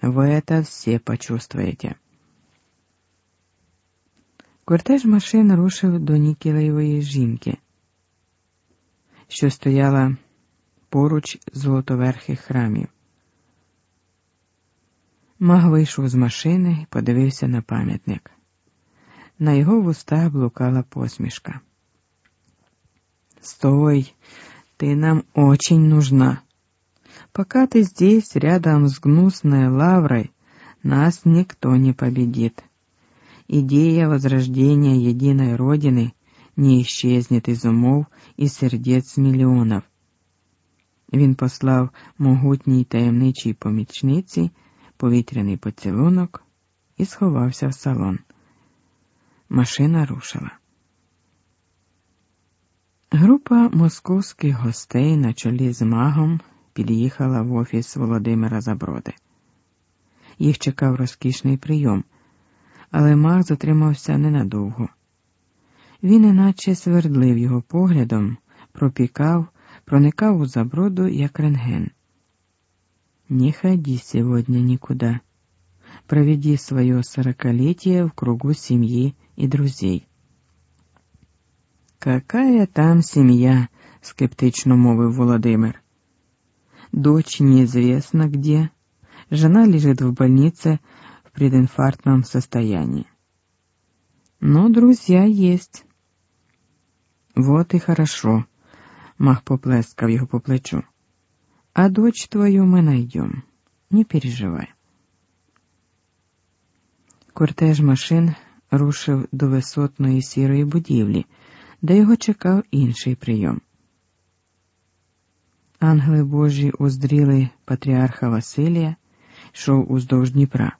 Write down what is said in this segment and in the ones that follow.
Вы это все почувствуете. Кортеж машин рушив до Нікілеєвої жінки, що стояла поруч золотоверхих храмів. Маг вийшов з машини і подивився на пам'ятник. На його вустах блукала посмішка. Стой, ты нам очень нужна. Пока ты здесь, рядом с гнусной лаврой, нас никто не победит. Идея возрождения единой Родины не исчезнет из умов и сердец мільйонів. Він послав могутній таємничій помічниці повітряний поцілунок і сховався в салон. Машина рушила. Група московських гостей на чолі з магом під'їхала в офіс Володимира Заброди. Їх чекав розкішний прийом, але маг затримався ненадовго. Він іначе свердлив його поглядом, пропікав, проникав у заброду, як рентген. Не ходи сегодня никуда. Проведи свое сорокалетие в кругу семьи и друзей. Какая там семья? скептично мовив Володимир. Дочь неизвестно где. Жена лежит в больнице в прединфарктном состоянии. Но друзья есть. Вот и хорошо. Мах поплескав його по плечу. А дочь твою мы найдем. Не переживай. Кортеж машин рушив до висотної сірої будівлі, де його чекав інший прийом. Ангели Божі уздріли патріарха Василія, йшов уздовж Дніпра.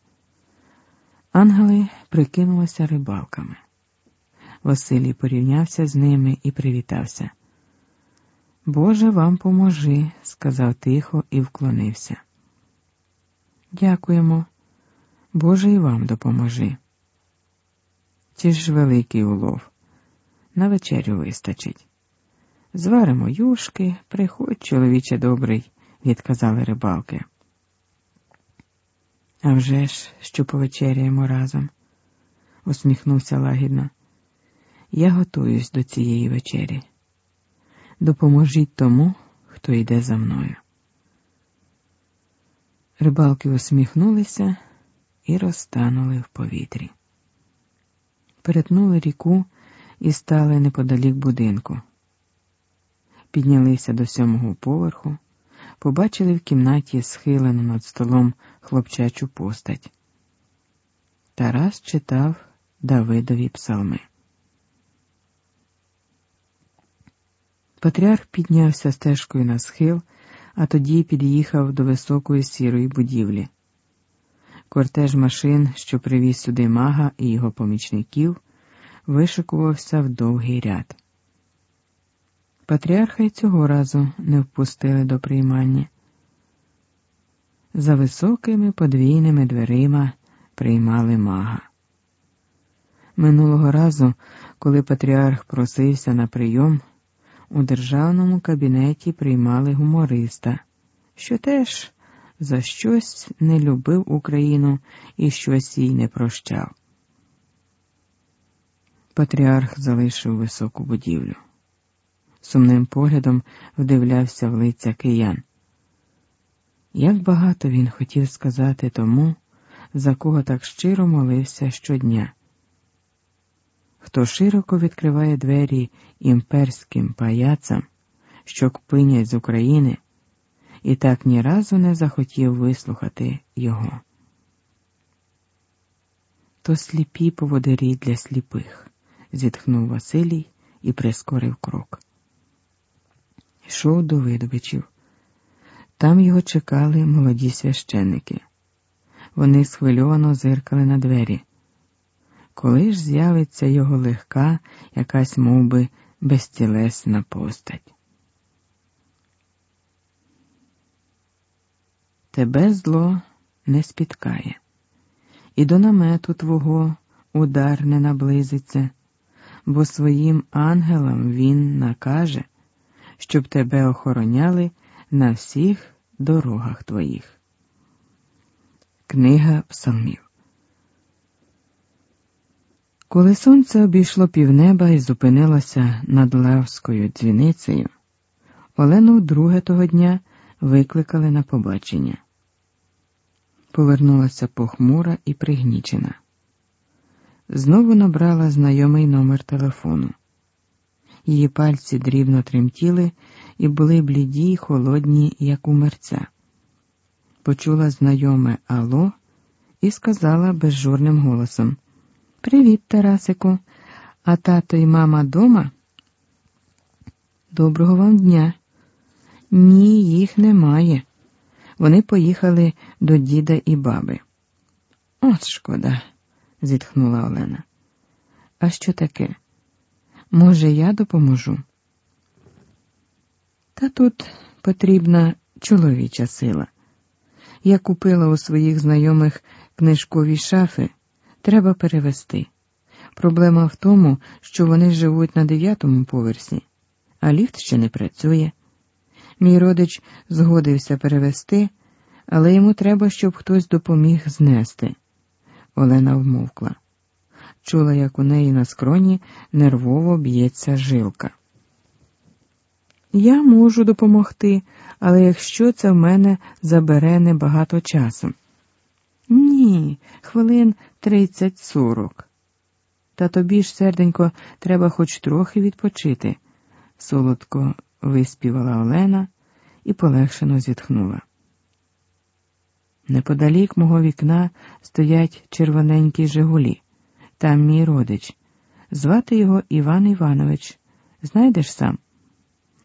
Ангели прикинулися рибалками. Василій порівнявся з ними і привітався. Боже вам поможи, сказав тихо і вклонився. Дякуємо, Боже і вам допоможи. Ті ж великий улов. На вечерю вистачить. Зваримо юшки, приходь, чоловіче добрий, відказали рибалки. «А вже ж, що повечеряємо разом, усміхнувся лагідно. Я готуюсь до цієї вечері допоможіть тому, хто йде за мною. Рибалки усміхнулися і розтанули в повітрі. Перетнули ріку і стали неподалік будинку. Піднялися до сьомого поверху, побачили в кімнаті схилену над столом хлопчачу постать. Тарас читав Давидові псалми. Патріарх піднявся стежкою на схил, а тоді під'їхав до високої сірої будівлі. Кортеж машин, що привіз сюди мага і його помічників, вишикувався в довгий ряд. Патріарха й цього разу не впустили до приймання. За високими подвійними дверима приймали мага. Минулого разу, коли патріарх просився на прийом, у державному кабінеті приймали гумориста, що теж за щось не любив Україну і щось їй не прощав. Патріарх залишив високу будівлю. Сумним поглядом вдивлявся в лиця киян. Як багато він хотів сказати тому, за кого так щиро молився щодня хто широко відкриває двері імперським паяцам, що кпинять з України, і так ні разу не захотів вислухати його. То сліпі поводирі для сліпих, зітхнув Василій і прискорив крок. Йшов до видобичів. Там його чекали молоді священники. Вони схвильовано зиркали на двері. Коли ж з'явиться його легка, якась мов би, безтілесна постать? Тебе зло не спіткає, і до намету твого удар не наблизиться, бо своїм ангелам він накаже, щоб тебе охороняли на всіх дорогах твоїх. Книга псалмів. Коли сонце обійшло півнеба і зупинилося над Левською дзвіницею, Олену вдруге того дня викликали на побачення. Повернулася похмура і пригнічена. Знову набрала знайомий номер телефону. Її пальці дрібно тремтіли і були бліді й холодні, як у мерця. Почула знайоме Ало і сказала безжурним голосом Привіт, Тарасику, а тато і мама дома? Доброго вам дня. Ні, їх немає. Вони поїхали до діда і баби. От шкода, зітхнула Олена. А що таке? Може, я допоможу? Та тут потрібна чоловіча сила. Я купила у своїх знайомих книжкові шафи, треба перевести. Проблема в тому, що вони живуть на дев'ятому поверсі, а ліфт ще не працює. Мій родич згодився перевести, але йому треба, щоб хтось допоміг знести. Олена вмовкла. Чула, як у неї на скроні нервово б'ється жилка. Я можу допомогти, але якщо це в мене забере небагато часу. Ні, хвилин тридцять сорок. Та тобі ж, серденько, треба хоч трохи відпочити, солодко виспівала Олена і полегшено зітхнула. Неподалік мого вікна стоять червоненькі Жигулі. Там мій родич. Звати його Іван Іванович. Знайдеш сам?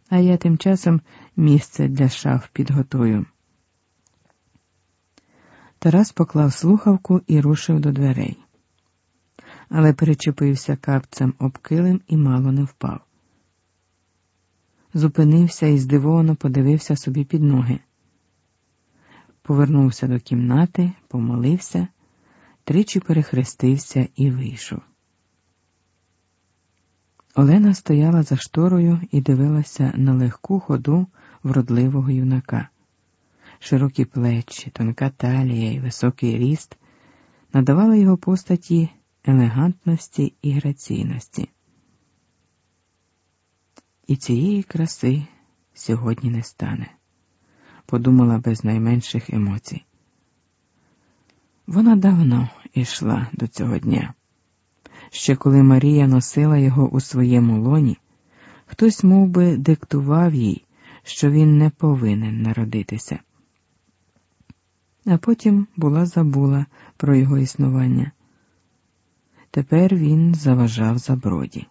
А я тим часом місце для шаф підготую. Тарас поклав слухавку і рушив до дверей, але перечепився капцем об килим і мало не впав. Зупинився і здивовано подивився собі під ноги. Повернувся до кімнати, помолився, тричі перехрестився і вийшов. Олена стояла за шторою і дивилася на легку ходу вродливого юнака. Широкі плечі, тонка талія і високий ріст надавали його постаті елегантності і граційності. І цієї краси сьогодні не стане, подумала без найменших емоцій. Вона давно йшла до цього дня. Ще коли Марія носила його у своєму лоні, хтось мов би, диктував їй, що він не повинен народитися. А потім була забула про його існування. Тепер він заважав заброді.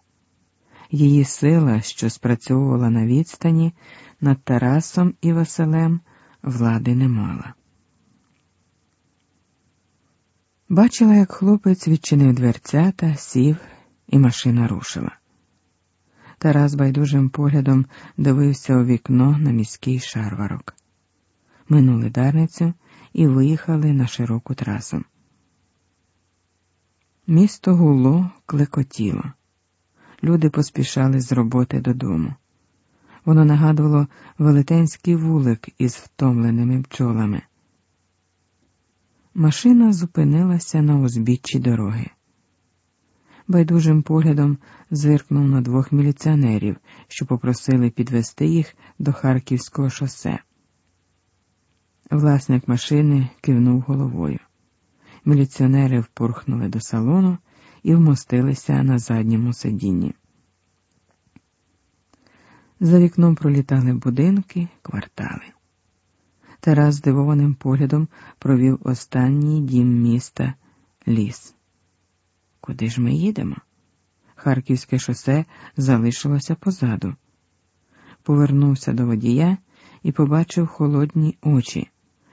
Її сила, що спрацьовувала на відстані, над Тарасом і Василем, влади не мала. Бачила, як хлопець відчинив дверцята, сів, і машина рушила. Тарас байдужим поглядом дивився у вікно на міський шарварок. Минули дарницю і виїхали на широку трасу. Місто гуло, клекотіло. Люди поспішали з роботи додому. Воно нагадувало велетенський вулик із втомленими бджолами. Машина зупинилася на узбіччі дороги. Байдужим поглядом зиркнув на двох міліціонерів, що попросили підвести їх до Харківського шосе. Власник машини кивнув головою. Міліціонери впорхнули до салону і вмостилися на задньому сидінні. За вікном пролітали будинки, квартали. Тарас здивованим поглядом провів останній дім міста ліс. Куди ж ми їдемо? Харківське шосе залишилося позаду. Повернувся до водія і побачив холодні очі,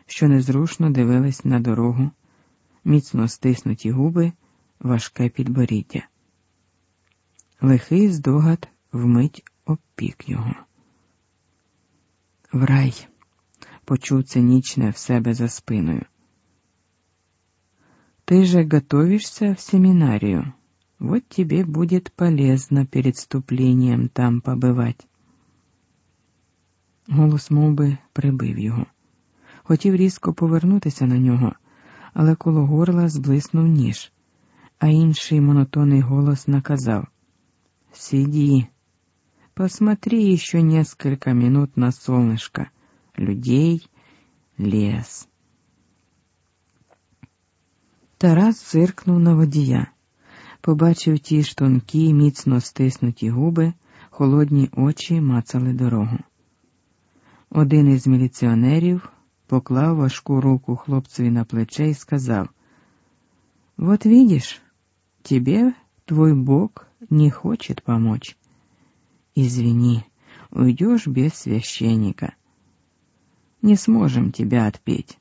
що незрушно дивились на дорогу, міцно стиснуті губи, важке підборіддя. Лихий здогад вмить обпік його. В рай почув цинічне в себе за спиною. Ты же готовишься в семинарию. Вот тебе будет полезно перед вступлением там побывать. Голос мов би, прибив його. Хотів різко повернутися на нього, але коло горла зблиснув ніж, а інший монотонний голос наказав Сиди, посмотри еще несколько минут на солнышко, людей, лес. Тарас зиркнув на водія, побачив ті ж тонкі, міцно стиснуті губи, холодні очі мацали дорогу. Один із міліціонерів поклав важку руку хлопцеві на плече і сказав: Вот видишь, тебе твой Бог не хочет помочь. Извини, уйдешь без священника. Не сможем тебя отпеть.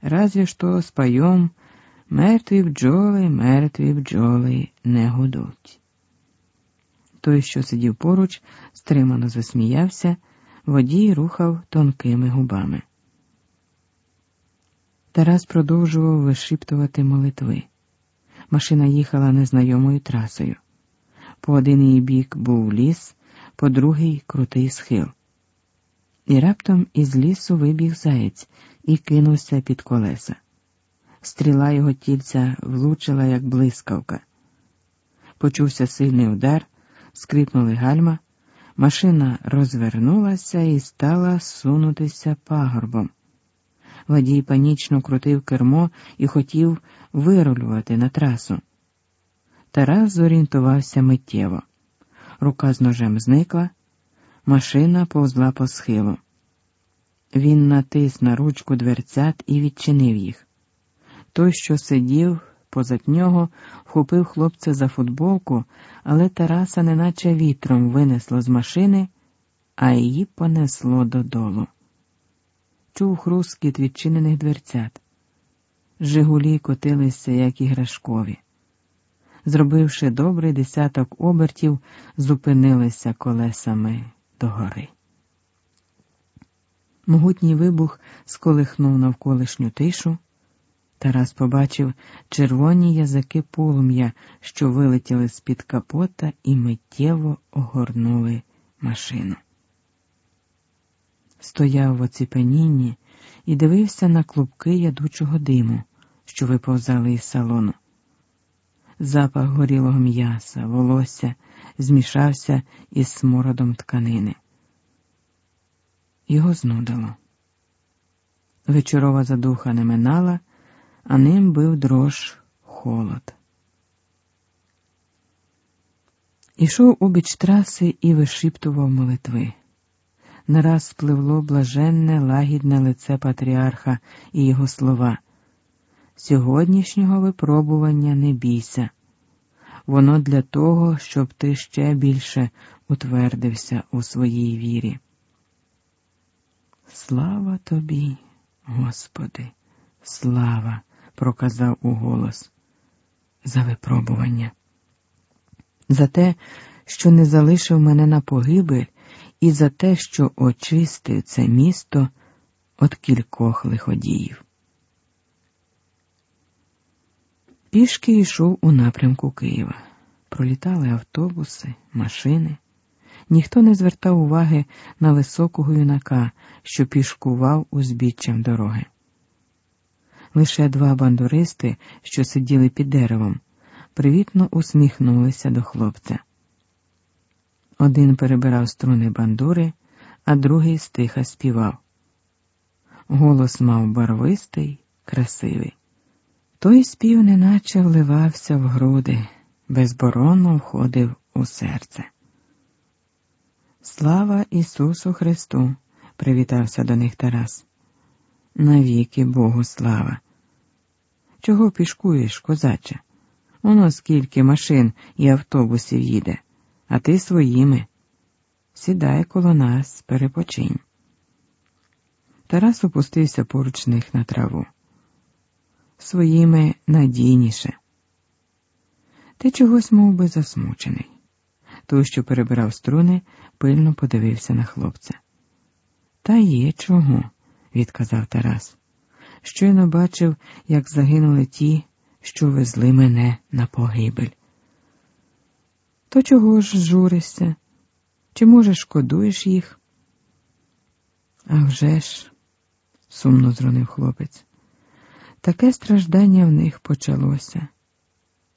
Разве что споем Мертві бджоли, мертві бджоли не гудуть. Той, що сидів поруч, стримано засміявся, водій рухав тонкими губами. Тарас продовжував вишиптувати молитви. Машина їхала незнайомою трасою. По один її бік був ліс, по другий крутий схил. І раптом із лісу вибіг заєць і кинувся під колеса. Стріла його тільця влучила, як блискавка. Почувся сильний удар, скрипнули гальма, машина розвернулася і стала сунутися пагорбом. Водій панічно крутив кермо і хотів вирулювати на трасу. Тарас зорієнтувався миттєво. Рука з ножем зникла, машина повзла по схилу. Він натис на ручку дверцят і відчинив їх. Той, що сидів позад нього, вхопив хлопця за футболку, але Тараса неначе вітром винесло з машини, а її понесло додолу. Чув хрускіт відчинених дверцят. Жигулі котилися, як іграшкові. Зробивши добрий десяток обертів, зупинилися колесами догори. Могутній вибух сколихнув навколишню тишу. Тарас побачив червоні язики полум'я, що вилетіли з-під капота і миттєво огорнули машину. Стояв в оціпенінні і дивився на клубки ядучого диму, що виповзали із салону. Запах горілого м'яса, волосся змішався із смородом тканини. Його знудило. Вечорова задуха не минала а ним бив дрож холод. Ішов у біч траси і вишиптував молитви. Нараз спливло блаженне, лагідне лице патріарха і його слова. Сьогоднішнього випробування не бійся. Воно для того, щоб ти ще більше утвердився у своїй вірі. Слава тобі, Господи, слава! проказав уголос. За випробування, за те, що не залишив мене на погибель, і за те, що очистив це місто від кількох лиходіїв. Пішки йшов у напрямку Києва. Пролітали автобуси, машини. Ніхто не звертав уваги на високого юнака, що пішкував узбіччям дороги. Лише два бандуристи, що сиділи під деревом, привітно усміхнулися до хлопця. Один перебирав струни бандури, а другий стиха співав. Голос мав барвистий, красивий. Той спів неначе вливався в груди, безборонно входив у серце. Слава Ісусу Христу! привітався до них Тарас. Навіки Богу слава. Чого пішкуєш, козаче? Воно скільки машин і автобусів їде, а ти своїми. Сідай коло нас, перепочинь. Тарас опустився поруч них на траву. Своїми надійніше. Ти чогось мов би, засмучений. Той, що перебирав струни, пильно подивився на хлопця. Та є чого, відказав Тарас щойно бачив, як загинули ті, що везли мене на погибель. То чого ж журишся? Чи, може, шкодуєш їх? «А вже ж», – сумно зронив хлопець, Таке страждання в них почалося.